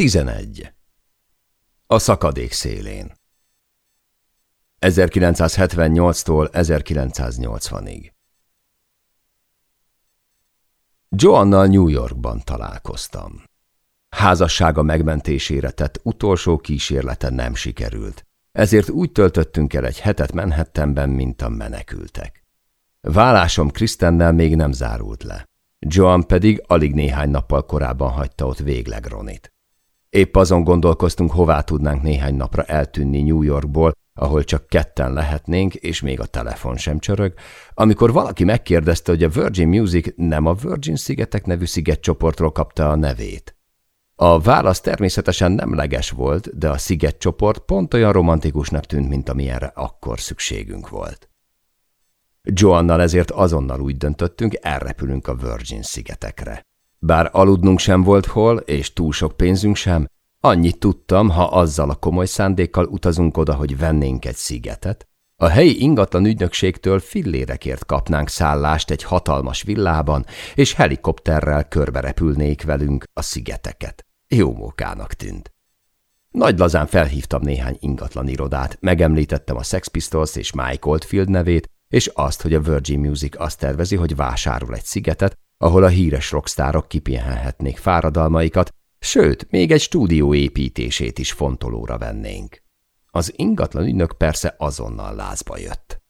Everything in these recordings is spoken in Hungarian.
11. A szakadék szélén 1978-tól 1980-ig Joannal New Yorkban találkoztam. Házassága megmentésére tett utolsó kísérlete nem sikerült, ezért úgy töltöttünk el egy hetet Manhattanben, mint a menekültek. Vállásom Krisztennel még nem zárult le. Joan pedig alig néhány nappal korábban hagyta ott végleg Ronit. Épp azon gondolkoztunk, hová tudnánk néhány napra eltűnni New Yorkból, ahol csak ketten lehetnénk, és még a telefon sem csörög, amikor valaki megkérdezte, hogy a Virgin Music nem a Virgin Szigetek nevű szigetcsoportról kapta a nevét. A válasz természetesen nemleges volt, de a szigetcsoport pont olyan romantikusnak tűnt, mint amilyenre akkor szükségünk volt. Joannal ezért azonnal úgy döntöttünk, elrepülünk a Virgin szigetekre. Bár aludnunk sem volt hol, és túl sok pénzünk sem, annyit tudtam, ha azzal a komoly szándékkal utazunk oda, hogy vennénk egy szigetet, a helyi ingatlan ügynökségtől fillérekért kapnánk szállást egy hatalmas villában, és helikopterrel körberepülnék velünk a szigeteket. Jó mókának tűnt. Nagy lazán felhívtam néhány ingatlan irodát, megemlítettem a Sex Pistols és Mike Oldfield nevét, és azt, hogy a Virgin Music azt tervezi, hogy vásárol egy szigetet, ahol a híres rockstárok kipihenhetnék fáradalmaikat, sőt, még egy stúdió építését is fontolóra vennénk. Az ingatlan ügynök persze azonnal lázba jött.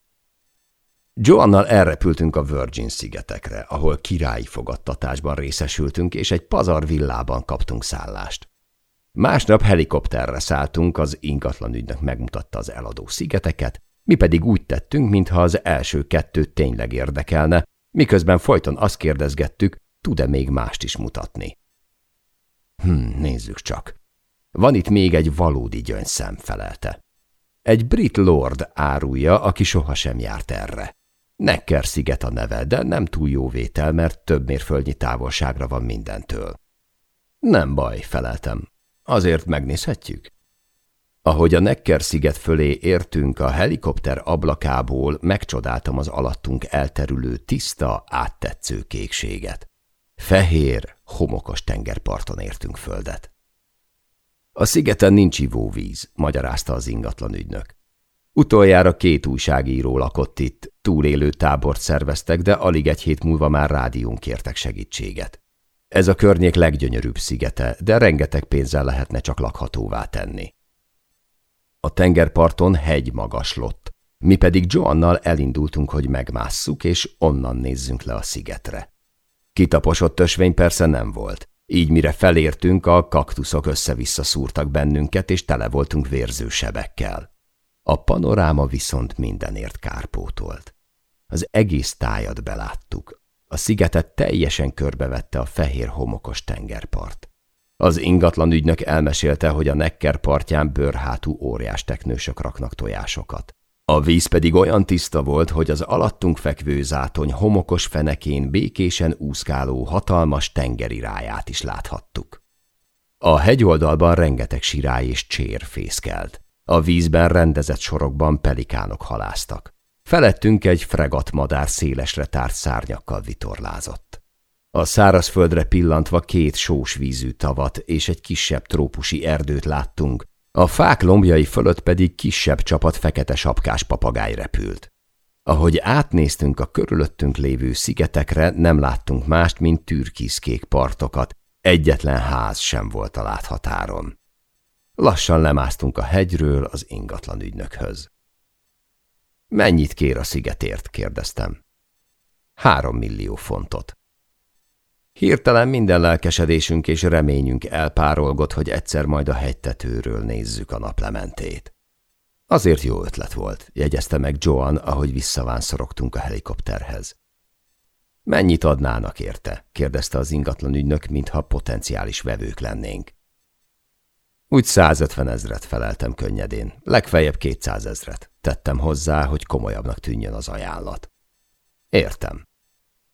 Joannal elrepültünk a Virgin szigetekre, ahol királyi fogadtatásban részesültünk, és egy pazar villában kaptunk szállást. Másnap helikopterre szálltunk, az ingatlan ügynök megmutatta az eladó szigeteket, mi pedig úgy tettünk, mintha az első kettő tényleg érdekelne, miközben folyton azt kérdezgettük, tud-e még mást is mutatni. Hm, nézzük csak. Van itt még egy valódi gyöngyszem, felelte. Egy brit lord árulja, aki sohasem járt erre. Necker sziget a neve, de nem túl jó vétel, mert több mérföldnyi távolságra van mindentől. Nem baj, feleltem. Azért megnézhetjük? Ahogy a Necker-sziget fölé értünk a helikopter ablakából, megcsodáltam az alattunk elterülő tiszta, áttetsző kékséget. Fehér, homokos tengerparton értünk földet. A szigeten nincs ivóvíz, magyarázta az ingatlan ügynök. Utoljára két újságíró lakott itt, túlélő tábort szerveztek, de alig egy hét múlva már rádión kértek segítséget. Ez a környék leggyönyörűbb szigete, de rengeteg pénzzel lehetne csak lakhatóvá tenni. A tengerparton hegy magaslott, mi pedig Joannal elindultunk, hogy megmásszuk, és onnan nézzünk le a szigetre. Kitaposott ösvény persze nem volt, így mire felértünk, a kaktuszok össze-vissza szúrtak bennünket, és tele voltunk vérző sebekkel. A panoráma viszont mindenért kárpótolt. Az egész tájat beláttuk. A szigetet teljesen körbevette a fehér homokos tengerpart. Az ingatlan ügynök elmesélte, hogy a Necker partján bőrhátú óriás teknősök raknak tojásokat. A víz pedig olyan tiszta volt, hogy az alattunk fekvő zátony homokos fenekén békésen úszkáló hatalmas tengeri ráját is láthattuk. A hegyoldalban rengeteg sirály és csér fészkelt. A vízben rendezett sorokban pelikánok haláztak. Felettünk egy fregatmadár szélesre tárt szárnyakkal vitorlázott. A szárazföldre pillantva két sós vízű tavat és egy kisebb trópusi erdőt láttunk, a fák lombjai fölött pedig kisebb csapat fekete sapkás papagáj repült. Ahogy átnéztünk a körülöttünk lévő szigetekre, nem láttunk mást, mint türkiszkék partokat, egyetlen ház sem volt a láthatáron. Lassan lemásztunk a hegyről az ingatlan ügynökhöz. Mennyit kér a szigetért? kérdeztem. Három millió fontot. Hirtelen minden lelkesedésünk és reményünk elpárolgott, hogy egyszer majd a hegytetőről nézzük a naplementét. Azért jó ötlet volt, jegyezte meg Joan, ahogy visszavánszorogtunk a helikopterhez. Mennyit adnának érte? kérdezte az ingatlan ügynök, mintha potenciális vevők lennénk. Úgy 150 ezret feleltem könnyedén, legfeljebb 200 ezret. Tettem hozzá, hogy komolyabbnak tűnjön az ajánlat. Értem.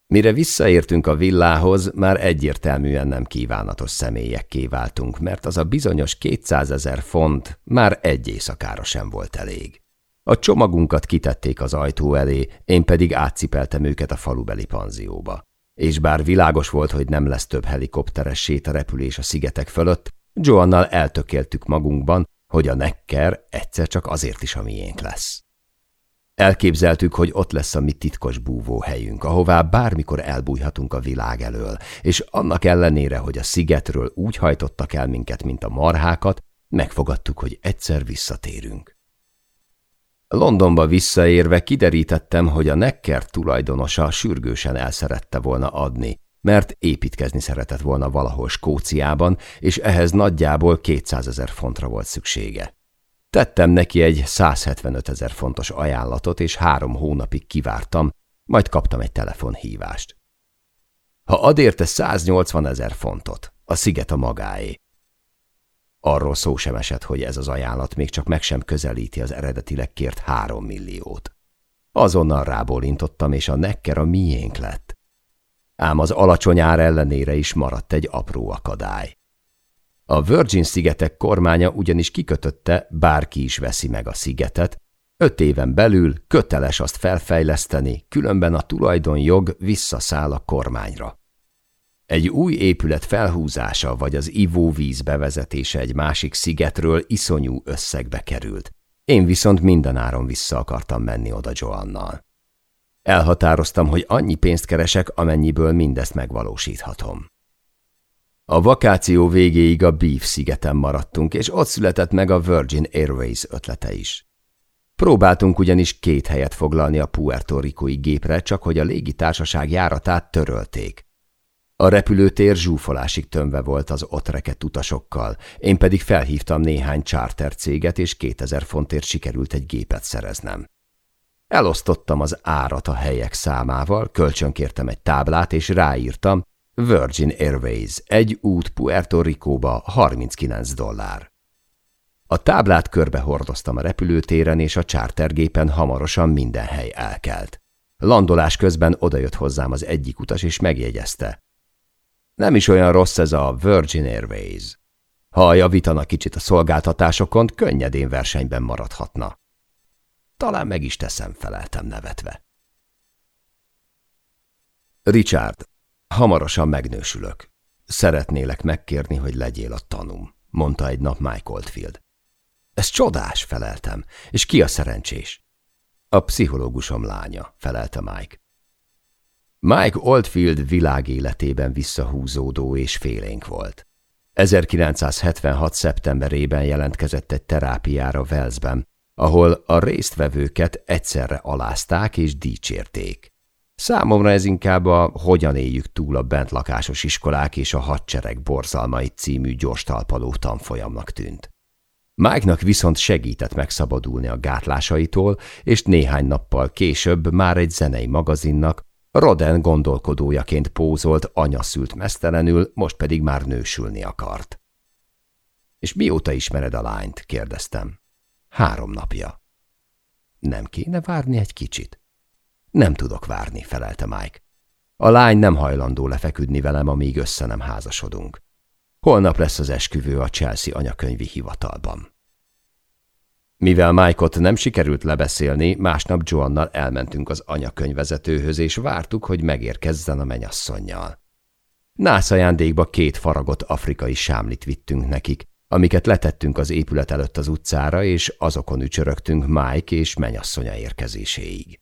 Mire visszaértünk a villához, már egyértelműen nem kívánatos személyekké váltunk, mert az a bizonyos 200 ezer font már egy éjszakára sem volt elég. A csomagunkat kitették az ajtó elé, én pedig átcipeltem őket a falubeli panzióba. És bár világos volt, hogy nem lesz több helikopteres sétarepülés a szigetek fölött, Joannal eltökéltük magunkban, hogy a nekker egyszer csak azért is a miénk lesz. Elképzeltük, hogy ott lesz a mi titkos búvóhelyünk, ahová bármikor elbújhatunk a világ elől, és annak ellenére, hogy a szigetről úgy hajtottak el minket, mint a marhákat, megfogadtuk, hogy egyszer visszatérünk. Londonba visszaérve kiderítettem, hogy a Necker tulajdonosa sürgősen elszerette volna adni, mert építkezni szeretett volna valahol Skóciában, és ehhez nagyjából 200 ezer fontra volt szüksége. Tettem neki egy 175 ezer fontos ajánlatot, és három hónapig kivártam, majd kaptam egy telefonhívást. Ha ad érte 180 ezer fontot, a sziget a magáé. Arról szó sem esett, hogy ez az ajánlat még csak meg sem közelíti az eredetileg kért három milliót. Azonnal rábólintottam, és a nekker a miénk lett. Ám az alacsony ár ellenére is maradt egy apró akadály. A Virgin-szigetek kormánya ugyanis kikötötte, bárki is veszi meg a szigetet, öt éven belül köteles azt felfejleszteni, különben a tulajdonjog visszaszáll a kormányra. Egy új épület felhúzása vagy az ivóvíz bevezetése egy másik szigetről iszonyú összegbe került. Én viszont mindenáron vissza akartam menni oda Joannal. Elhatároztam, hogy annyi pénzt keresek, amennyiből mindezt megvalósíthatom. A vakáció végéig a Beef szigeten maradtunk, és ott született meg a Virgin Airways ötlete is. Próbáltunk ugyanis két helyet foglalni a Puerto Ricoi gépre, csak hogy a légitársaság járatát törölték. A repülőtér zsúfolásig tömve volt az ott rekett utasokkal, én pedig felhívtam néhány charter céget, és 2000 fontért sikerült egy gépet szereznem. Elosztottam az árat a helyek számával, kölcsönkértem egy táblát, és ráírtam Virgin Airways, egy út Puerto Ricóba, 39 dollár. A táblát körbe hordoztam a repülőtéren, és a chartergépen hamarosan minden hely elkelt. Landolás közben odajött hozzám az egyik utas, és megjegyezte. Nem is olyan rossz ez a Virgin Airways. Ha javítanak kicsit a szolgáltatásokon, könnyedén versenyben maradhatna. Talán meg is teszem, feleltem nevetve. Richard, hamarosan megnősülök. Szeretnélek megkérni, hogy legyél a tanum, mondta egy nap Mike Oldfield. Ez csodás, feleltem. És ki a szerencsés? A pszichológusom lánya, felelte Mike. Mike Oldfield világéletében visszahúzódó és félénk volt. 1976. szeptemberében jelentkezett egy terápiára Velszben, ahol a résztvevőket egyszerre alázták és dicsérték. Számomra ez inkább a Hogyan éljük túl a bentlakásos iskolák és a hadsereg borzalmai című gyorstalpaló tanfolyamnak tűnt. Mágnak viszont segített megszabadulni a gátlásaitól, és néhány nappal később már egy zenei magazinnak Roden gondolkodójaként pózolt anya szült mesztelenül, most pedig már nősülni akart. – És mióta ismered a lányt? – kérdeztem. Három napja. Nem kéne várni egy kicsit? Nem tudok várni, felelte Mike. A lány nem hajlandó lefeküdni velem, amíg össze nem házasodunk. Holnap lesz az esküvő a Chelsea anyakönyvi hivatalban. Mivel Mike-ot nem sikerült lebeszélni, másnap Joannal elmentünk az anyakönyvezetőhöz, és vártuk, hogy megérkezzen a menyasszonynal. Nász ajándékba két faragot afrikai sámlit vittünk nekik, amiket letettünk az épület előtt az utcára, és azokon ücsörögtünk Mike és menyasszonya érkezéséig.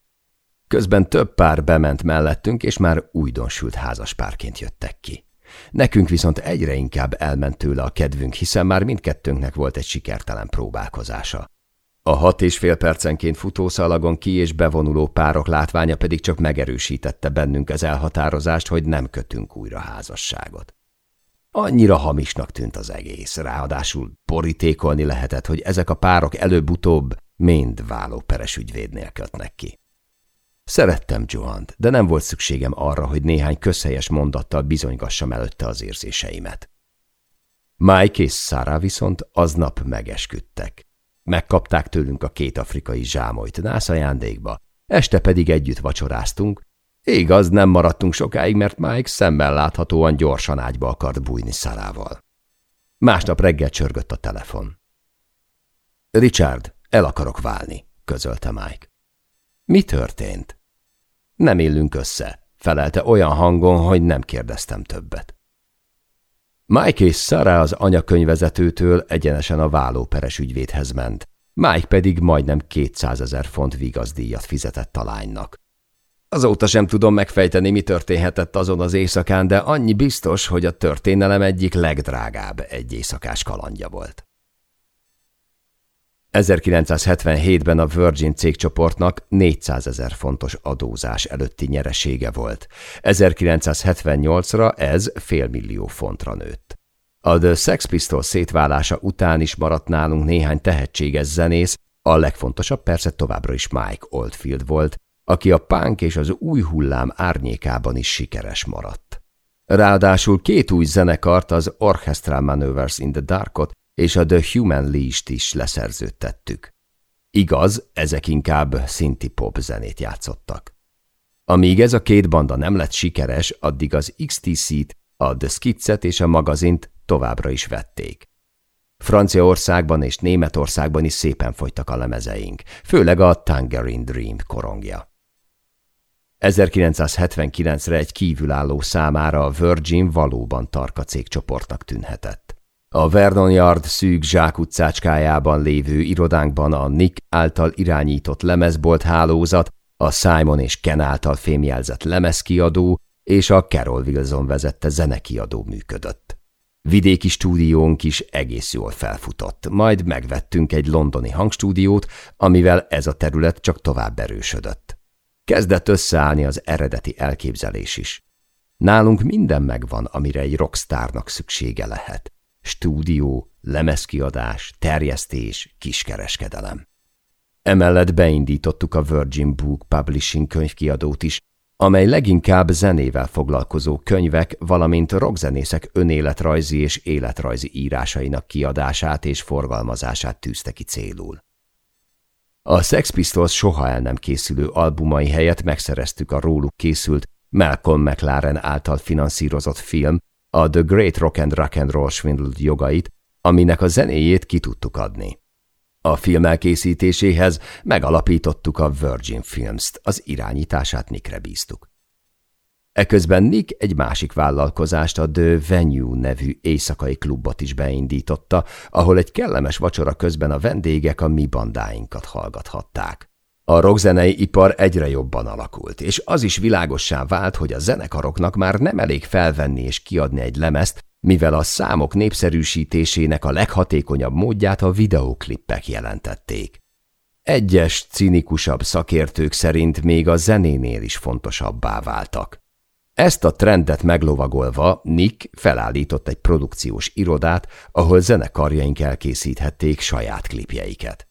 Közben több pár bement mellettünk, és már újdonsült házaspárként jöttek ki. Nekünk viszont egyre inkább elment tőle a kedvünk, hiszen már mindkettőnknek volt egy sikertelen próbálkozása. A hat és fél percenként futószalagon ki és bevonuló párok látványa pedig csak megerősítette bennünk az elhatározást, hogy nem kötünk újra házasságot. Annyira hamisnak tűnt az egész, ráadásul borítékolni lehetett, hogy ezek a párok előbb-utóbb mind vállóperes ügyvédnél kötnek ki. Szerettem Johant, de nem volt szükségem arra, hogy néhány közhelyes mondattal bizonygassam előtte az érzéseimet. Mike és Sarah viszont aznap megesküdtek. Megkapták tőlünk a két afrikai zsámolyt nász ajándékba, este pedig együtt vacsoráztunk, Igaz, nem maradtunk sokáig, mert Mike szemmel láthatóan gyorsan ágyba akart bújni Szarával. Másnap reggel csörgött a telefon. Richard, el akarok válni, közölte Mike. Mi történt? Nem illünk össze, felelte olyan hangon, hogy nem kérdeztem többet. Mike és Sarah az anyakönyvezetőtől egyenesen a vállóperes ügyvédhez ment. Mike pedig majdnem 200 ezer font vigazdíjat fizetett a lánynak. Azóta sem tudom megfejteni, mi történhetett azon az éjszakán, de annyi biztos, hogy a történelem egyik legdrágább egy éjszakás kalandja volt. 1977-ben a Virgin cégcsoportnak 400 ezer fontos adózás előtti nyeresége volt. 1978-ra ez félmillió fontra nőtt. A The Sex Pistols szétválása után is maradt nálunk néhány tehetséges zenész, a legfontosabb persze továbbra is Mike Oldfield volt, aki a punk és az új hullám árnyékában is sikeres maradt. Ráadásul két új zenekart, az Orchestral Maneuvers in the Darkot és a The Human Leash-t is leszerződtettük. Igaz, ezek inkább szinti pop zenét játszottak. Amíg ez a két banda nem lett sikeres, addig az XTC-t, a The Skitset és a magazint továbbra is vették. Franciaországban és Németországban is szépen fogytak a lemezeink, főleg a Tangerine Dream korongja. 1979-re egy kívülálló számára a Virgin valóban tarka cégcsoportnak tűnhetett. A Vernon Yard szűk zsákutcácskájában lévő irodánkban a Nick által irányított lemezbolt hálózat, a Simon és Ken által fémjelzett lemezkiadó és a Carol Wilson vezette zenekiadó működött. Vidéki stúdiónk is egész jól felfutott, majd megvettünk egy londoni hangstúdiót, amivel ez a terület csak tovább erősödött. Kezdett összeállni az eredeti elképzelés is. Nálunk minden megvan, amire egy rockstárnak szüksége lehet. Stúdió, lemezkiadás, terjesztés, kiskereskedelem. Emellett beindítottuk a Virgin Book Publishing könyvkiadót is, amely leginkább zenével foglalkozó könyvek, valamint rockzenészek önéletrajzi és életrajzi írásainak kiadását és forgalmazását tűzte ki célul. A Sex Pistols soha el nem készülő albumai helyett megszereztük a róluk készült Malcolm McLaren által finanszírozott film, a The Great Rock and Rock and Roll Swindle jogait, aminek a zenéjét ki tudtuk adni. A film elkészítéséhez megalapítottuk a Virgin Films-t, az irányítását Nickre bíztuk. Eközben Nick egy másik vállalkozást, a The Venue nevű éjszakai klubot is beindította, ahol egy kellemes vacsora közben a vendégek a mi bandáinkat hallgathatták. A rockzenei ipar egyre jobban alakult, és az is világossá vált, hogy a zenekaroknak már nem elég felvenni és kiadni egy lemezt, mivel a számok népszerűsítésének a leghatékonyabb módját a videóklippek jelentették. Egyes, cinikusabb szakértők szerint még a zenénél is fontosabbá váltak. Ezt a trendet meglovagolva Nick felállított egy produkciós irodát, ahol zenekarjaink elkészíthették saját klipjeiket.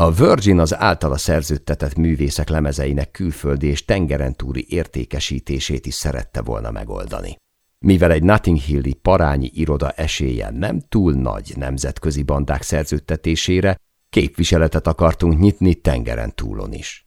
A Virgin az általa szerződtetett művészek lemezeinek külföldi és tengeren túli értékesítését is szerette volna megoldani. Mivel egy Notting Hilli parányi iroda esélye nem túl nagy nemzetközi bandák szerződtetésére, képviseletet akartunk nyitni tengeren túlon is.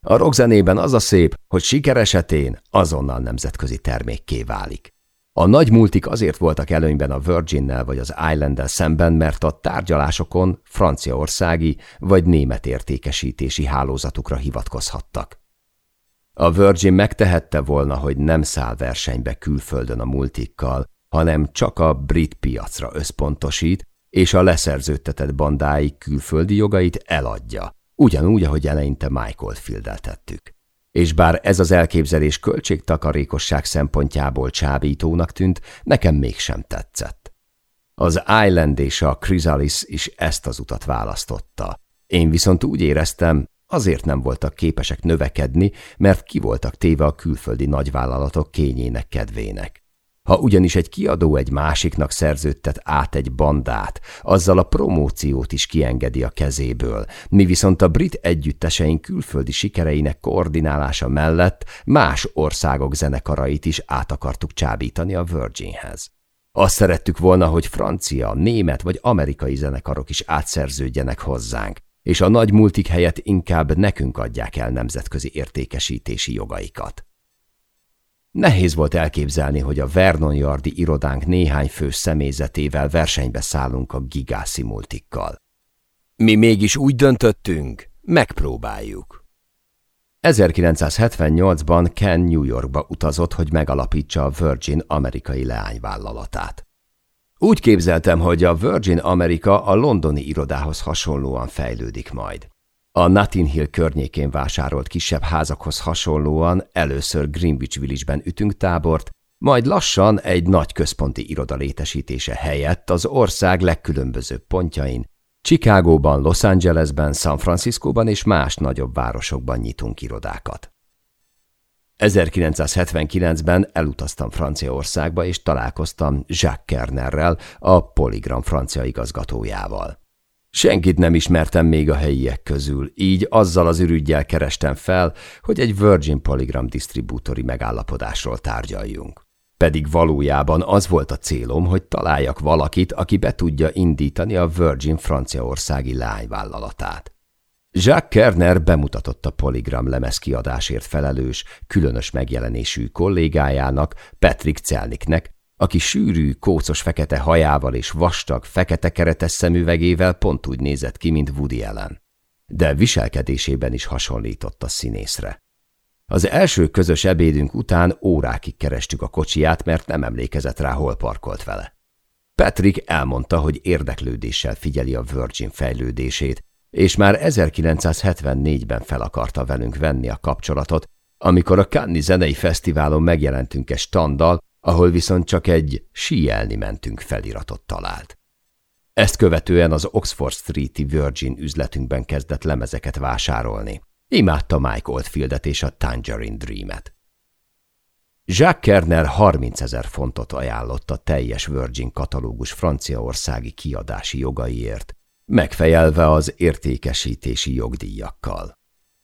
A rockzenében az a szép, hogy siker esetén azonnal nemzetközi termékké válik. A nagy multik azért voltak előnyben a Virginnel vagy az Island-el szemben, mert a tárgyalásokon franciaországi vagy német értékesítési hálózatukra hivatkozhattak. A Virgin megtehette volna, hogy nem száll versenybe külföldön a multikkal, hanem csak a brit piacra összpontosít, és a leszerződtetett bandái külföldi jogait eladja, ugyanúgy, ahogy eleinte Michael Field-el tettük. És bár ez az elképzelés költségtakarékosság szempontjából csábítónak tűnt, nekem mégsem tetszett. Az Island és a Chrysalis is ezt az utat választotta. Én viszont úgy éreztem, azért nem voltak képesek növekedni, mert ki voltak téve a külföldi nagyvállalatok kényének kedvének. Ha ugyanis egy kiadó egy másiknak szerződtet át egy bandát, azzal a promóciót is kiengedi a kezéből, mi viszont a brit együtteseink külföldi sikereinek koordinálása mellett más országok zenekarait is át akartuk csábítani a Virginhez. Azt szerettük volna, hogy francia, német vagy amerikai zenekarok is átszerződjenek hozzánk, és a nagy multik helyett inkább nekünk adják el nemzetközi értékesítési jogaikat. Nehéz volt elképzelni, hogy a Vernon Yardi irodánk néhány fő személyzetével versenybe szállunk a gigászi multikkal. Mi mégis úgy döntöttünk, megpróbáljuk. 1978-ban Ken New Yorkba utazott, hogy megalapítsa a Virgin amerikai leányvállalatát. Úgy képzeltem, hogy a Virgin Amerika a londoni irodához hasonlóan fejlődik majd. A Notting Hill környékén vásárolt kisebb házakhoz hasonlóan először Greenwich Village-ben ütünk tábort, majd lassan egy nagy központi iroda létesítése helyett az ország legkülönbözőbb pontjain, Chicagóban, Los Angelesben, San Franciscóban és más nagyobb városokban nyitunk irodákat. 1979-ben elutaztam Franciaországba, és találkoztam Jacques Kernerrel, a Polygram francia igazgatójával. Senkit nem ismertem még a helyiek közül, így azzal az ürügyjel kerestem fel, hogy egy Virgin Polygram disztribútori megállapodásról tárgyaljunk. Pedig valójában az volt a célom, hogy találjak valakit, aki be tudja indítani a Virgin franciaországi lányvállalatát. Jacques Kerner bemutatott a Polygram lemezkiadásért felelős, különös megjelenésű kollégájának, Patrick Celniknek, aki sűrű, kócos fekete hajával és vastag, fekete keretes szemüvegével pont úgy nézett ki, mint Woody Allen. De viselkedésében is hasonlított a színészre. Az első közös ebédünk után órákig kerestük a kocsiját, mert nem emlékezett rá, hol parkolt vele. Patrick elmondta, hogy érdeklődéssel figyeli a Virgin fejlődését, és már 1974-ben fel akarta velünk venni a kapcsolatot, amikor a Cannes zenei fesztiválon megjelentünk egy standal, ahol viszont csak egy síelni mentünk feliratot talált. Ezt követően az Oxford Street-i Virgin üzletünkben kezdett lemezeket vásárolni. Imádta Mike Oldfieldet és a Tangerine Dream-et. Jacques Kerner 30 ezer fontot ajánlott a teljes Virgin katalógus franciaországi kiadási jogaiért, megfejelve az értékesítési jogdíjakkal.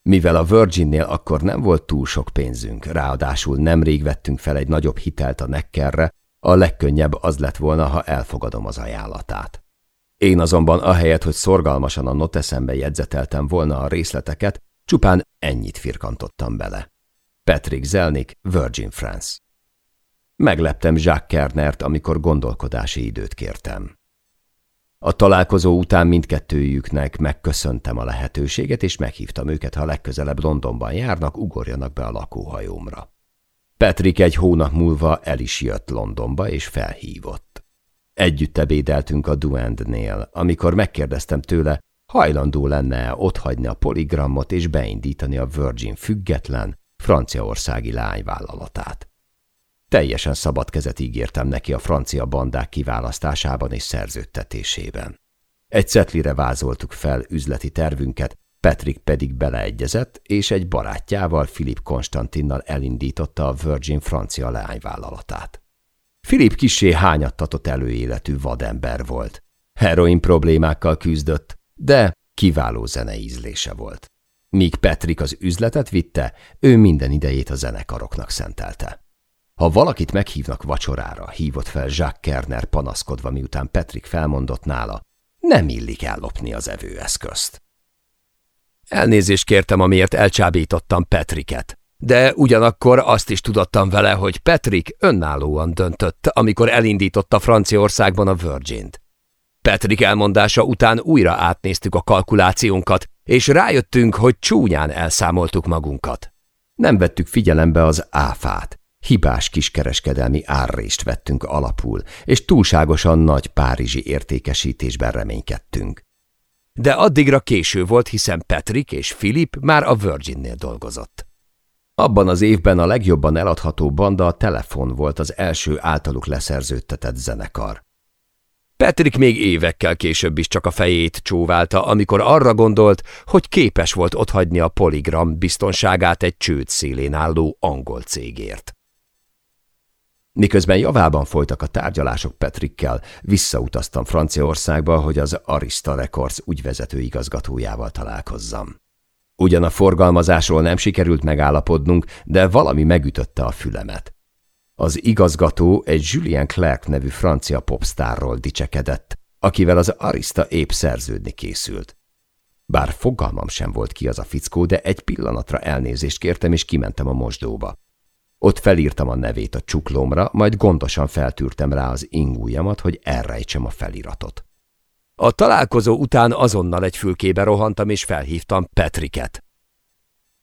Mivel a Virginnél akkor nem volt túl sok pénzünk, ráadásul nemrég vettünk fel egy nagyobb hitelt a Neckerre, a legkönnyebb az lett volna, ha elfogadom az ajánlatát. Én azonban ahelyett, hogy szorgalmasan a noteszembe jegyzeteltem volna a részleteket, csupán ennyit firkantottam bele. Patrick Zelnik, Virgin France. Megleptem Jacques Kernert, amikor gondolkodási időt kértem. A találkozó után mindkettőjüknek megköszöntem a lehetőséget, és meghívtam őket, ha legközelebb Londonban járnak, ugorjanak be a lakóhajómra. Patrick egy hónap múlva el is jött Londonba, és felhívott. Együtt ebédeltünk a Duendnél, amikor megkérdeztem tőle, hajlandó lenne otthagyni a poligramot és beindítani a Virgin független, franciaországi lányvállalatát. Teljesen szabad kezet ígértem neki a francia bandák kiválasztásában és szerződtetésében. Egy cetlire vázoltuk fel üzleti tervünket, Patrick pedig beleegyezett, és egy barátjával, Philip Konstantinnal elindította a Virgin francia leányvállalatát. Philip kisé hányattatott előéletű vadember volt. Heroin problémákkal küzdött, de kiváló zeneízlése volt. Míg Patrick az üzletet vitte, ő minden idejét a zenekaroknak szentelte. Ha valakit meghívnak vacsorára, hívott fel Jacques Kerner panaszkodva, miután Patrick felmondott nála, nem illik ellopni az evőeszközt. Elnézést kértem, amiért elcsábítottam Patricket, de ugyanakkor azt is tudottam vele, hogy Patrick önállóan döntött, amikor elindította Franciaországban a Virgin-t. Patrick elmondása után újra átnéztük a kalkulációnkat, és rájöttünk, hogy csúnyán elszámoltuk magunkat. Nem vettük figyelembe az áfát, hibás kiskereskedelmi árrést vettünk alapul, és túlságosan nagy párizsi értékesítésben reménykedtünk. De addigra késő volt, hiszen Patrick és Philip már a Virginnél dolgozott. Abban az évben a legjobban eladható banda a Telefon volt az első általuk leszerződtetett zenekar. Patrick még évekkel később is csak a fejét csóválta, amikor arra gondolt, hogy képes volt otthagyni a Polygram biztonságát egy csőd szélén álló angol cégért. Miközben javában folytak a tárgyalások Petrikkel, visszautaztam Franciaországba, hogy az Arista Records ügyvezető igazgatójával találkozzam. Ugyan a forgalmazásról nem sikerült megállapodnunk, de valami megütötte a fülemet. Az igazgató egy Julien Clerc nevű francia popstárról dicsekedett, akivel az Arista épp szerződni készült. Bár fogalmam sem volt ki az a fickó, de egy pillanatra elnézést kértem, és kimentem a mosdóba. Ott felírtam a nevét a csuklómra, majd gondosan feltűrtem rá az ingújamat, hogy elrejtsem a feliratot. A találkozó után azonnal egy fülkébe rohantam, és felhívtam Petriket.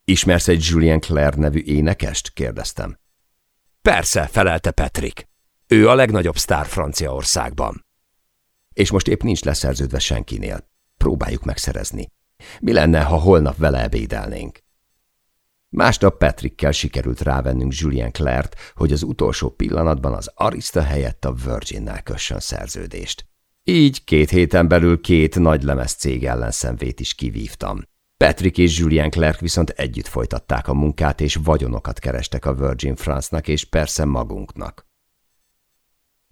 Ismersz egy Julien Claire nevű énekest? kérdeztem. Persze, felelte Patrick. Ő a legnagyobb sztár Franciaországban. És most épp nincs leszerződve senkinél. Próbáljuk megszerezni. Mi lenne, ha holnap vele ebédelnénk? Másnap Patrickkel sikerült rávennünk Julien Claire-t, hogy az utolsó pillanatban az Arista helyett a Virginnel kössön szerződést. Így két héten belül két nagy lemez cég ellenszenvét is kivívtam. Patrick és Julien Clerk viszont együtt folytatták a munkát, és vagyonokat kerestek a Virgin France-nak és persze magunknak.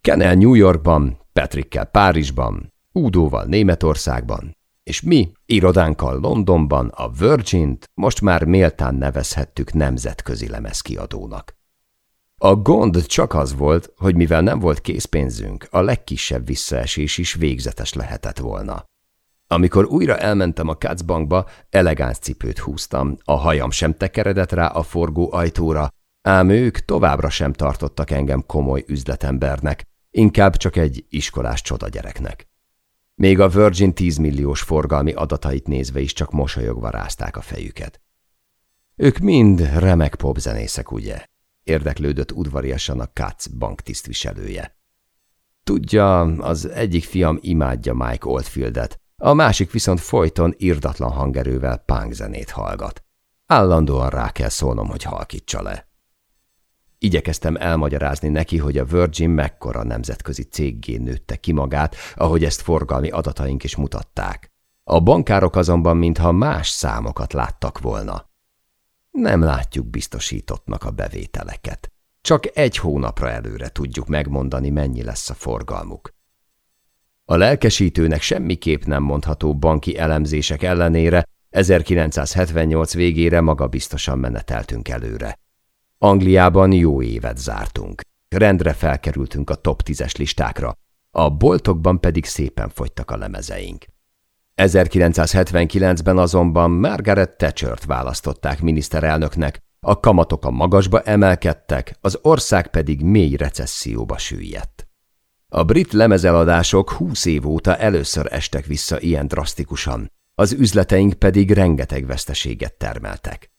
Kenel New Yorkban, Patrickkel Párizsban, Udóval Németországban, és mi irodánkkal Londonban a Virgin-t most már méltán nevezhettük nemzetközi lemezkiadónak. A gond csak az volt, hogy mivel nem volt készpénzünk, a legkisebb visszaesés is végzetes lehetett volna. Amikor újra elmentem a Katzbankba, elegáns cipőt húztam, a hajam sem tekeredett rá a forgó ajtóra, ám ők továbbra sem tartottak engem komoly üzletembernek, inkább csak egy iskolás csodagyereknek. Még a Virgin 10 milliós forgalmi adatait nézve is csak mosolyogva rázták a fejüket. Ők mind remek popzenészek, ugye? érdeklődött udvariasan a Katz bank tisztviselője. Tudja, az egyik fiam imádja Mike Oldfieldet, a másik viszont folyton irdatlan hangerővel punk zenét hallgat. Állandóan rá kell szólnom, hogy halkítsa le. Igyekeztem elmagyarázni neki, hogy a Virgin mekkora nemzetközi céggé nőtte ki magát, ahogy ezt forgalmi adataink is mutatták. A bankárok azonban mintha más számokat láttak volna. Nem látjuk biztosítottnak a bevételeket. Csak egy hónapra előre tudjuk megmondani, mennyi lesz a forgalmuk. A lelkesítőnek semmiképp nem mondható banki elemzések ellenére 1978 végére magabiztosan meneteltünk előre. Angliában jó évet zártunk. Rendre felkerültünk a top 10-es listákra, a boltokban pedig szépen fogytak a lemezeink. 1979-ben azonban Margaret Thatcher-t választották miniszterelnöknek, a kamatok a magasba emelkedtek, az ország pedig mély recesszióba süllyedt. A brit lemezeladások húsz év óta először estek vissza ilyen drasztikusan, az üzleteink pedig rengeteg veszteséget termeltek.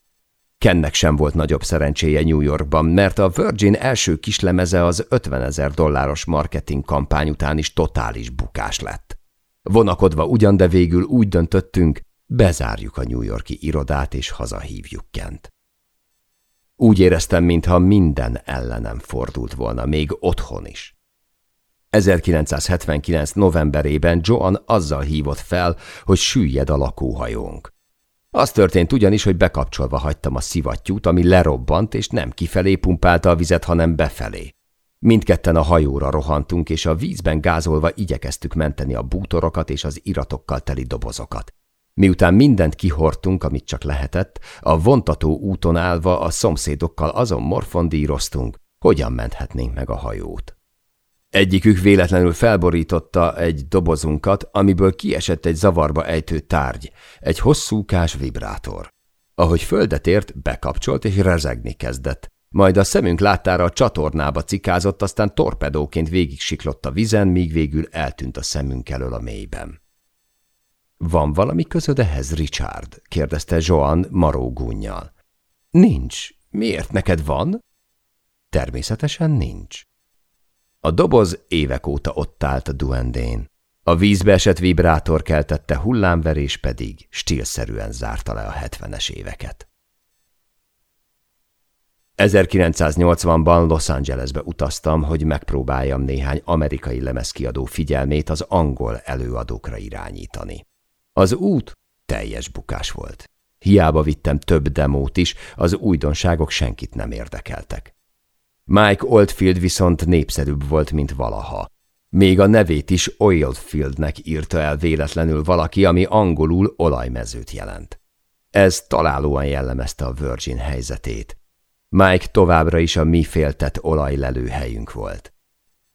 Kennek sem volt nagyobb szerencséje New Yorkban, mert a Virgin első kislemeze az 50 ezer dolláros marketing kampány után is totális bukás lett. Vonakodva ugyan, de végül úgy döntöttünk, bezárjuk a New Yorki irodát és hazahívjuk Kent. Úgy éreztem, mintha minden ellenem fordult volna, még otthon is. 1979. novemberében Joan azzal hívott fel, hogy süllyed a lakóhajónk. Az történt ugyanis, hogy bekapcsolva hagytam a szivattyút, ami lerobbant, és nem kifelé pumpálta a vizet, hanem befelé. Mindketten a hajóra rohantunk, és a vízben gázolva igyekeztük menteni a bútorokat és az iratokkal teli dobozokat. Miután mindent kihortunk, amit csak lehetett, a vontató úton állva a szomszédokkal azon morfondíroztunk, hogyan menthetnénk meg a hajót. Egyikük véletlenül felborította egy dobozunkat, amiből kiesett egy zavarba ejtő tárgy, egy hosszúkás vibrátor. Ahogy földet ért, bekapcsolt és rezegni kezdett. Majd a szemünk láttára a csatornába cikázott, aztán torpedóként végig siklott a vizen, míg végül eltűnt a szemünk elől a mélyben. Van valami közöd ehhez, Richard? kérdezte Joan maró gúnyjal. Nincs. Miért neked van? Természetesen nincs. A doboz évek óta ott állt a duendén. A vízbe esett vibrátor keltette hullámverés pedig stílszerűen zárta le a hetvenes éveket. 1980-ban Los Angelesbe utaztam, hogy megpróbáljam néhány amerikai lemezkiadó figyelmét az angol előadókra irányítani. Az út teljes bukás volt. Hiába vittem több demót is, az újdonságok senkit nem érdekeltek. Mike Oldfield viszont népszerűbb volt, mint valaha. Még a nevét is Oildfieldnek írta el véletlenül valaki, ami angolul olajmezőt jelent. Ez találóan jellemezte a Virgin helyzetét. Mike továbbra is a mi féltett olajlelő helyünk volt.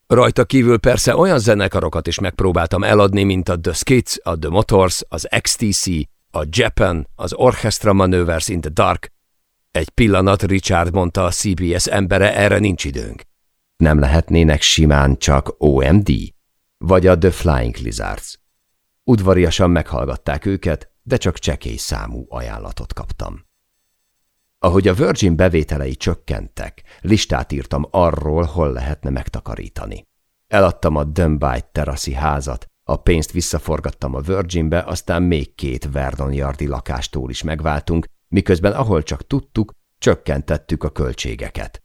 Rajta kívül persze olyan zenekarokat is megpróbáltam eladni, mint a The Skids, a The Motors, az XTC, a Japan, az Orchestra Maneuvers in the Dark, egy pillanat Richard mondta a CBS embere, erre nincs időnk. Nem lehetnének simán csak OMD? Vagy a The Flying Lizards? Udvariasan meghallgatták őket, de csak csekély számú ajánlatot kaptam. Ahogy a Virgin bevételei csökkentek, listát írtam arról, hol lehetne megtakarítani. Eladtam a Dunbite teraszi házat, a pénzt visszaforgattam a Virginbe, aztán még két Verdon Yardi lakástól is megváltunk, miközben ahol csak tudtuk, csökkentettük a költségeket.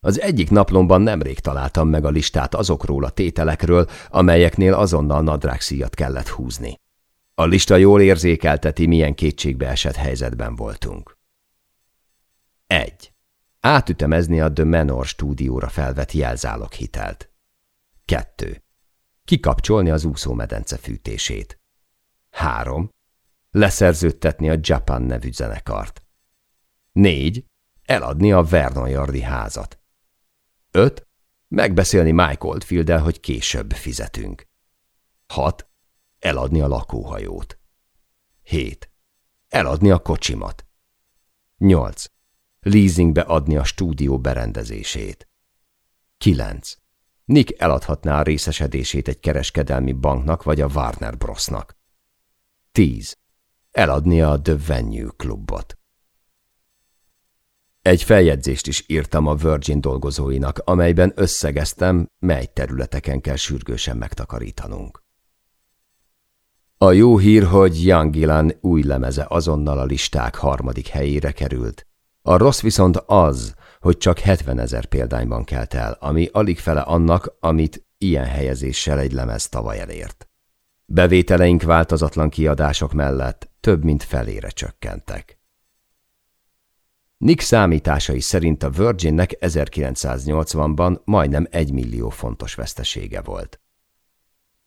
Az egyik naplomban nemrég találtam meg a listát azokról a tételekről, amelyeknél azonnal nadrágszíjat kellett húzni. A lista jól érzékelteti, milyen kétségbe esett helyzetben voltunk. 1. Átütemezni a The Menor stúdióra felvett hitelt. 2. Kikapcsolni az úszómedence fűtését. 3. Leszerződtetni a Japan nevű zenekart. 4. Eladni a Vernon Yardi házat. 5. Megbeszélni Mike oldfield hogy később fizetünk. 6. Eladni a lakóhajót. 7. Eladni a kocsimat. 8. Leasingbe adni a stúdió berendezését. 9. Nick eladhatná a részesedését egy kereskedelmi banknak vagy a Warner Brosnak. 10. Eladnia a The Venue klubot. Egy feljegyzést is írtam a Virgin dolgozóinak, amelyben összegeztem, mely területeken kell sürgősen megtakarítanunk. A jó hír, hogy Young Gillan új lemeze azonnal a listák harmadik helyére került. A rossz viszont az, hogy csak 70 ezer példányban kelt el, ami alig fele annak, amit ilyen helyezéssel egy lemez tavaly elért. Bevételeink változatlan kiadások mellett több mint felére csökkentek. Nick számításai szerint a Virginnek 1980-ban majdnem egy millió fontos vesztesége volt.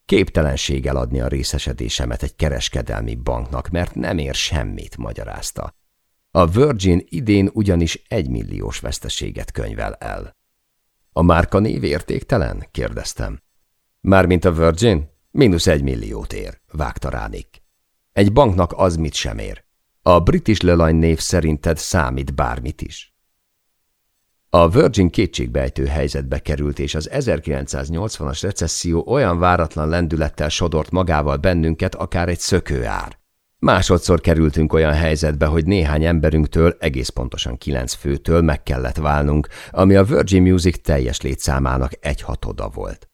Képtelenség eladni a részesedésemet egy kereskedelmi banknak, mert nem ér semmit, magyarázta. A Virgin idén ugyanis egymilliós veszteséget könyvel el. A márka név értéktelen? kérdeztem. Mármint a Virgin? Mínusz egy milliót ér, vágta rá. Egy banknak az mit sem ér. A British Lelany név szerinted számít bármit is. A Virgin kétségbejtő helyzetbe került, és az 1980-as recesszió olyan váratlan lendülettel sodort magával bennünket, akár egy szökőár. Másodszor kerültünk olyan helyzetbe, hogy néhány emberünktől, egész pontosan kilenc főtől meg kellett válnunk, ami a Virgin Music teljes létszámának egy hatoda volt.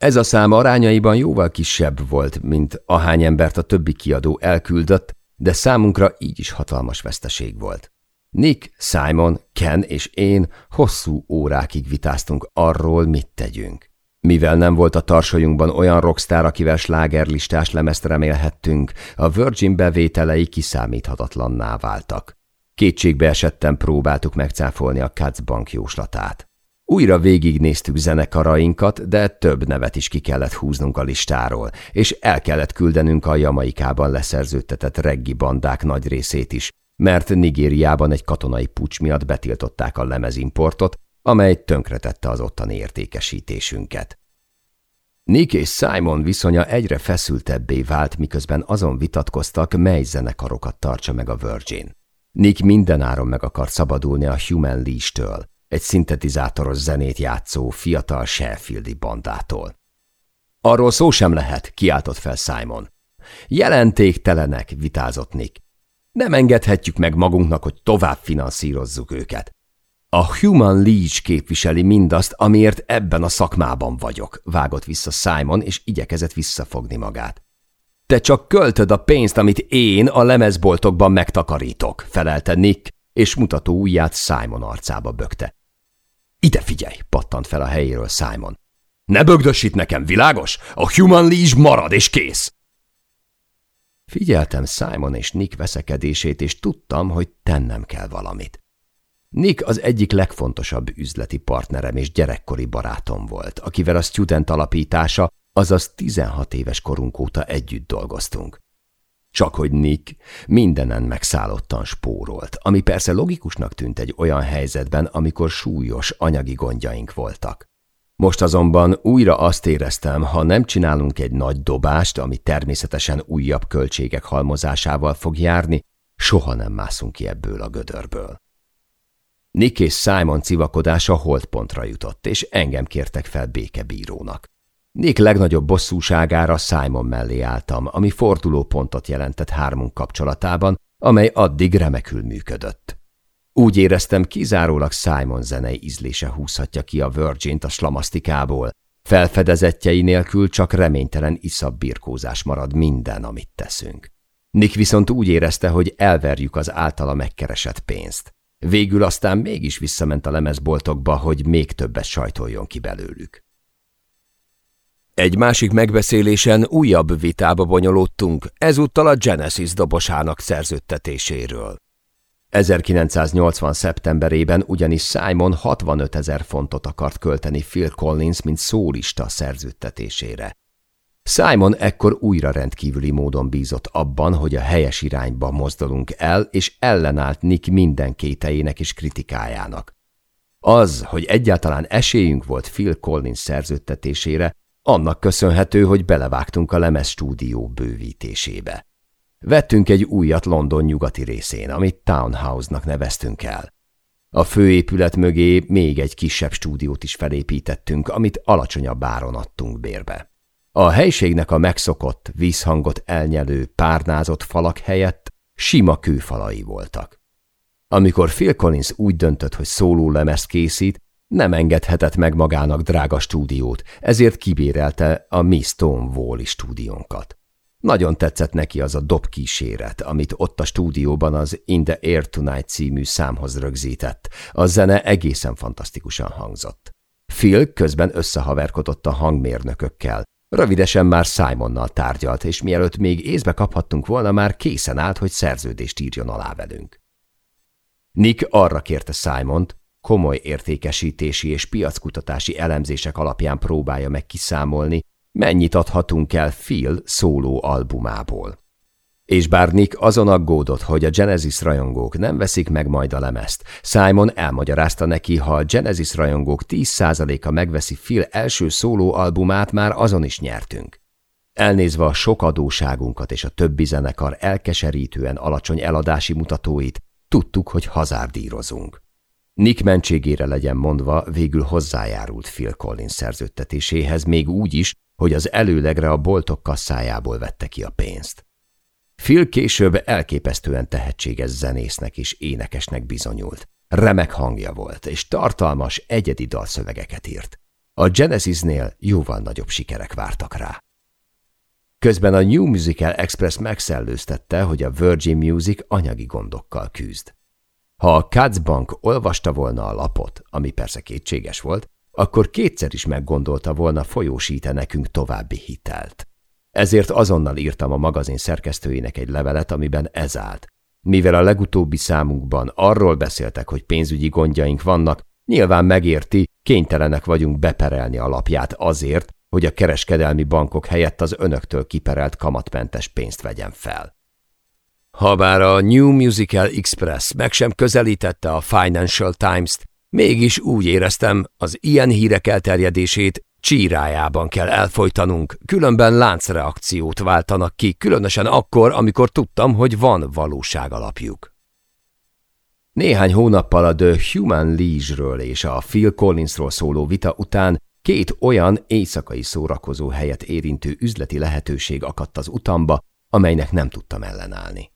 Ez a szám arányaiban jóval kisebb volt, mint ahány embert a többi kiadó elküldött, de számunkra így is hatalmas veszteség volt. Nick, Simon, Ken és én hosszú órákig vitáztunk arról, mit tegyünk. Mivel nem volt a tarsolyunkban olyan rockstar, akivel slágerlistás lemezt remélhettünk, a Virgin bevételei kiszámíthatatlanná váltak. Kétségbe esetten próbáltuk megcáfolni a Katz Bank jóslatát. Újra végignéztük zenekarainkat, de több nevet is ki kellett húznunk a listáról, és el kellett küldenünk a Jamaikában leszerződtetett reggi bandák nagy részét is, mert Nigériában egy katonai pucs miatt betiltották a lemezimportot, amely tönkretette az ottani értékesítésünket. Nick és Simon viszonya egyre feszültebbé vált, miközben azon vitatkoztak, mely zenekarokat tartsa meg a Virgin. Nick mindenáron meg akart szabadulni a Human Leash-től, egy szintetizátoros zenét játszó fiatal Sheffieldi bandától. Arról szó sem lehet, kiáltott fel Simon. Jelentéktelenek, vitázott Nick. Nem engedhetjük meg magunknak, hogy tovább finanszírozzuk őket. A Human Leech képviseli mindazt, amiért ebben a szakmában vagyok, vágott vissza Simon, és igyekezett visszafogni magát. Te csak költöd a pénzt, amit én a lemezboltokban megtakarítok, felelte Nick, és mutató ujját Simon arcába bökte. Ide figyelj, pattant fel a helyéről Simon. Ne bögdös nekem, világos? A Human Leech marad, és kész! Figyeltem Simon és Nick veszekedését, és tudtam, hogy tennem kell valamit. Nick az egyik legfontosabb üzleti partnerem és gyerekkori barátom volt, akivel a student alapítása, azaz 16 éves korunk óta együtt dolgoztunk. Csak hogy Nick mindenen megszállottan spórolt, ami persze logikusnak tűnt egy olyan helyzetben, amikor súlyos anyagi gondjaink voltak. Most azonban újra azt éreztem, ha nem csinálunk egy nagy dobást, ami természetesen újabb költségek halmozásával fog járni, soha nem mászunk ki ebből a gödörből. Nick és Simon civakodása holdpontra jutott, és engem kértek fel békebírónak. Nick legnagyobb bosszúságára Simon mellé álltam, ami fordulópontot jelentett hármunk kapcsolatában, amely addig remekül működött. Úgy éreztem, kizárólag Simon zenei ízlése húzhatja ki a virgin a slamasztikából. Felfedezetjei nélkül csak reménytelen iszabb birkózás marad minden, amit teszünk. Nick viszont úgy érezte, hogy elverjük az általa megkeresett pénzt. Végül aztán mégis visszament a lemezboltokba, hogy még többet sajtoljon ki belőlük. Egy másik megbeszélésen újabb vitába bonyolódtunk, ezúttal a Genesis dobosának szerződtetéséről. 1980. szeptemberében ugyanis Simon 65 ezer fontot akart költeni Phil Collins, mint szólista szerződtetésére. Simon ekkor újra rendkívüli módon bízott abban, hogy a helyes irányba mozdulunk el, és ellenállt Nick minden kételjének és kritikájának. Az, hogy egyáltalán esélyünk volt Phil Collins szerződtetésére, annak köszönhető, hogy belevágtunk a lemez stúdió bővítésébe. Vettünk egy újat London nyugati részén, amit Townhouse-nak neveztünk el. A főépület mögé még egy kisebb stúdiót is felépítettünk, amit alacsonyabb áron adtunk bérbe. A helységnek a megszokott, vízhangot elnyelő, párnázott falak helyett sima kőfalai voltak. Amikor Phil Collins úgy döntött, hogy szóló lemezt készít, nem engedhetett meg magának drága stúdiót, ezért kibérelte a Mi Stonewall stúdiónkat. Nagyon tetszett neki az a dobkíséret, amit ott a stúdióban az In the Air Tonight című számhoz rögzített. A zene egészen fantasztikusan hangzott. Phil közben összehaverkodott a hangmérnökökkel. Rövidesen már Simonnal tárgyalt, és mielőtt még észbe kaphattunk volna, már készen állt, hogy szerződést írjon alá velünk. Nick arra kérte Simont, komoly értékesítési és piackutatási elemzések alapján próbálja meg kiszámolni, mennyit adhatunk el Phil szóló albumából. És bár Nick azon aggódott, hogy a Genesis rajongók nem veszik meg majd a lemezt, Simon elmagyarázta neki, ha a Genesis rajongók 10%-a megveszi Phil első szóló albumát, már azon is nyertünk. Elnézve a sok adóságunkat és a többi zenekar elkeserítően alacsony eladási mutatóit, tudtuk, hogy hazárdírozunk. Nick mentségére legyen mondva, végül hozzájárult Phil Collins szerződtetéséhez, még úgy is, hogy az előlegre a boltok kasszájából vette ki a pénzt. Phil később elképesztően tehetséges zenésznek és énekesnek bizonyult. Remek hangja volt, és tartalmas, egyedi dalszövegeket írt. A Genesisnél jóval nagyobb sikerek vártak rá. Közben a New Musical Express megszellőztette, hogy a Virgin Music anyagi gondokkal küzd. Ha a Katz Bank olvasta volna a lapot, ami persze kétséges volt, akkor kétszer is meggondolta volna folyósít-e nekünk további hitelt. Ezért azonnal írtam a magazin szerkesztőjének egy levelet, amiben ez állt. Mivel a legutóbbi számunkban arról beszéltek, hogy pénzügyi gondjaink vannak, nyilván megérti, kénytelenek vagyunk beperelni a lapját azért, hogy a kereskedelmi bankok helyett az önöktől kiperelt kamatmentes pénzt vegyen fel. Habár a New Musical Express meg sem közelítette a Financial Times-t, Mégis úgy éreztem, az ilyen hírek elterjedését csírájában kell elfolytanunk, különben láncreakciót váltanak ki, különösen akkor, amikor tudtam, hogy van valóság alapjuk. Néhány hónappal a The Human League-ről és a Phil Collinsról szóló vita után két olyan éjszakai szórakozó helyet érintő üzleti lehetőség akadt az utamba, amelynek nem tudtam ellenállni.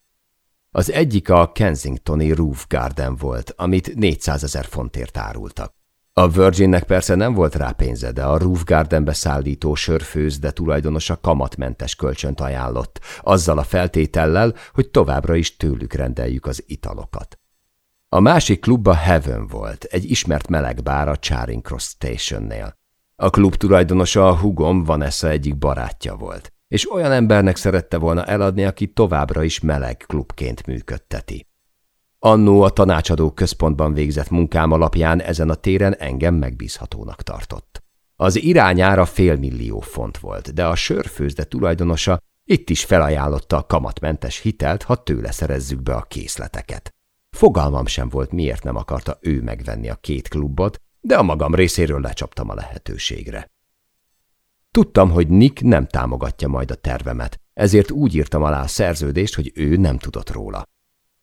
Az egyik a Kensingtoni Roof Garden volt, amit 400 ezer fontért árultak. A Virginnek persze nem volt rá pénze, de a Roof Gardenbe szállító sörfőzde tulajdonosa kamatmentes kölcsönt ajánlott, azzal a feltétellel, hogy továbbra is tőlük rendeljük az italokat. A másik klub a Heaven volt, egy ismert melegbár a Charing Cross Stationnél. A klub tulajdonosa a hugom Vanessa egyik barátja volt és olyan embernek szerette volna eladni, aki továbbra is meleg klubként működteti. Annó a tanácsadó központban végzett munkám alapján ezen a téren engem megbízhatónak tartott. Az irányára félmillió font volt, de a sörfőzde tulajdonosa itt is felajánlotta a kamatmentes hitelt, ha tőle szerezzük be a készleteket. Fogalmam sem volt, miért nem akarta ő megvenni a két klubot, de a magam részéről lecsaptam a lehetőségre. Tudtam, hogy Nick nem támogatja majd a tervemet, ezért úgy írtam alá a szerződést, hogy ő nem tudott róla.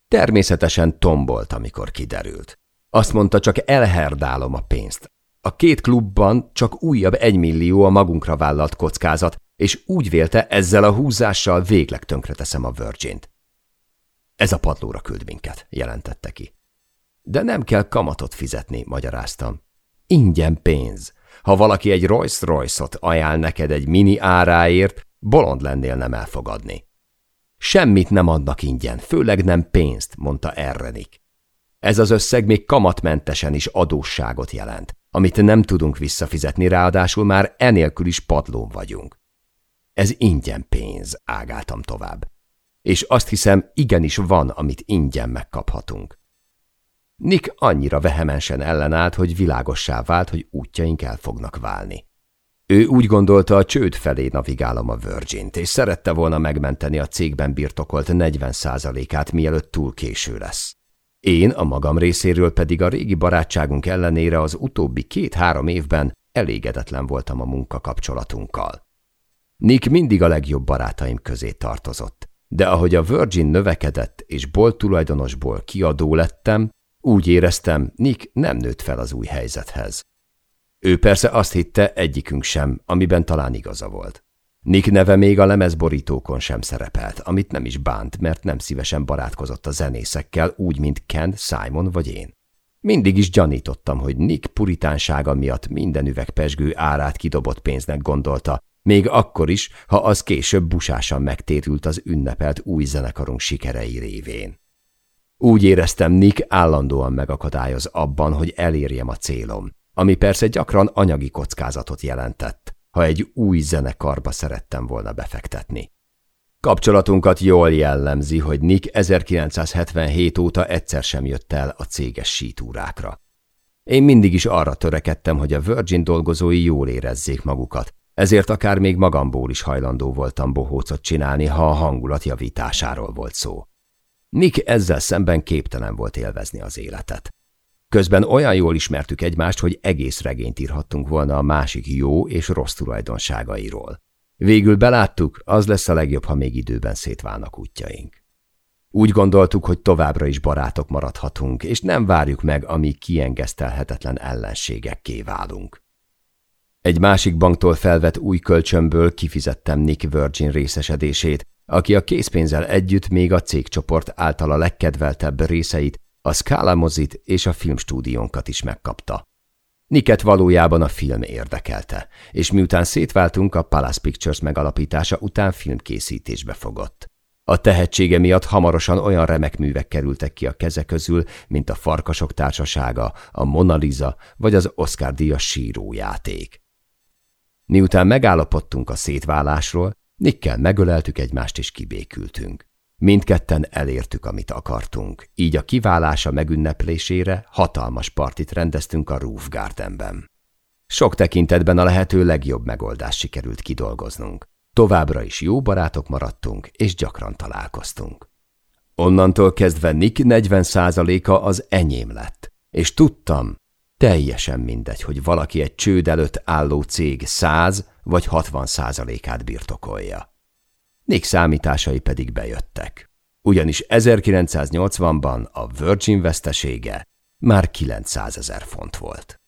Természetesen tombolt, amikor kiderült. Azt mondta, csak elherdálom a pénzt. A két klubban csak újabb egymillió a magunkra vállalt kockázat, és úgy vélte, ezzel a húzással végleg tönkreteszem a Virgin-t. Ez a padlóra küld minket, jelentette ki. De nem kell kamatot fizetni, magyaráztam. Ingyen pénz. Ha valaki egy Rolls-Royce-ot ajánl neked egy mini áráért, bolond lennél nem elfogadni. Semmit nem adnak ingyen, főleg nem pénzt, mondta Errenik. Ez az összeg még kamatmentesen is adósságot jelent, amit nem tudunk visszafizetni, ráadásul már enélkül is padlón vagyunk. Ez ingyen pénz, ágáltam tovább. És azt hiszem, igenis van, amit ingyen megkaphatunk. Nick annyira vehemensen ellenállt, hogy világossá vált, hogy útjaink el fognak válni. Ő úgy gondolta, a csőd felé navigálom a Virgin-t, és szerette volna megmenteni a cégben birtokolt 40 át mielőtt túl késő lesz. Én a magam részéről pedig a régi barátságunk ellenére az utóbbi két-három évben elégedetlen voltam a munkakapcsolatunkkal. Nick mindig a legjobb barátaim közé tartozott, de ahogy a Virgin növekedett és bolt tulajdonosból kiadó lettem, úgy éreztem, Nick nem nőtt fel az új helyzethez. Ő persze azt hitte, egyikünk sem, amiben talán igaza volt. Nick neve még a lemezborítókon sem szerepelt, amit nem is bánt, mert nem szívesen barátkozott a zenészekkel, úgy, mint Ken, Simon vagy én. Mindig is gyanítottam, hogy Nick puritánsága miatt minden üvegpesgő árát kidobott pénznek gondolta, még akkor is, ha az később busásan megtérült az ünnepelt új zenekarunk sikerei révén. Úgy éreztem, Nick állandóan megakadályoz abban, hogy elérjem a célom, ami persze gyakran anyagi kockázatot jelentett, ha egy új zenekarba szerettem volna befektetni. Kapcsolatunkat jól jellemzi, hogy Nick 1977 óta egyszer sem jött el a céges sítúrákra. Én mindig is arra törekedtem, hogy a Virgin dolgozói jól érezzék magukat, ezért akár még magamból is hajlandó voltam bohócot csinálni, ha a hangulat javításáról volt szó. Nick ezzel szemben képtelen volt élvezni az életet. Közben olyan jól ismertük egymást, hogy egész regényt írhattunk volna a másik jó és rossz tulajdonságairól. Végül beláttuk, az lesz a legjobb, ha még időben szétválnak útjaink. Úgy gondoltuk, hogy továbbra is barátok maradhatunk, és nem várjuk meg, amíg kiengesztelhetetlen ellenségekké válunk. Egy másik banktól felvett új kölcsönből kifizettem Nick Virgin részesedését, aki a készpénzzel együtt még a cégcsoport által a legkedveltebb részeit, a Scala és a filmstúdiónkat is megkapta. Niket valójában a film érdekelte, és miután szétváltunk, a Palace Pictures megalapítása után filmkészítésbe fogott. A tehetsége miatt hamarosan olyan remek művek kerültek ki a keze közül, mint a Farkasok társasága, a Mona Lisa vagy az Oscar-díjas sírójáték. Miután megállapodtunk a szétválásról, Nikkel megöleltük egymást és kibékültünk. Mindketten elértük, amit akartunk, így a kiválása megünneplésére hatalmas partit rendeztünk a Roof Gardenben. Sok tekintetben a lehető legjobb megoldást sikerült kidolgoznunk. Továbbra is jó barátok maradtunk, és gyakran találkoztunk. Onnantól kezdve Nick 40%-a az enyém lett, és tudtam, teljesen mindegy, hogy valaki egy csőd előtt álló cég 100 vagy 60%-át birtokolja. Nick számításai pedig bejöttek. Ugyanis 1980-ban a Virgin vesztesége már 900 ezer font volt.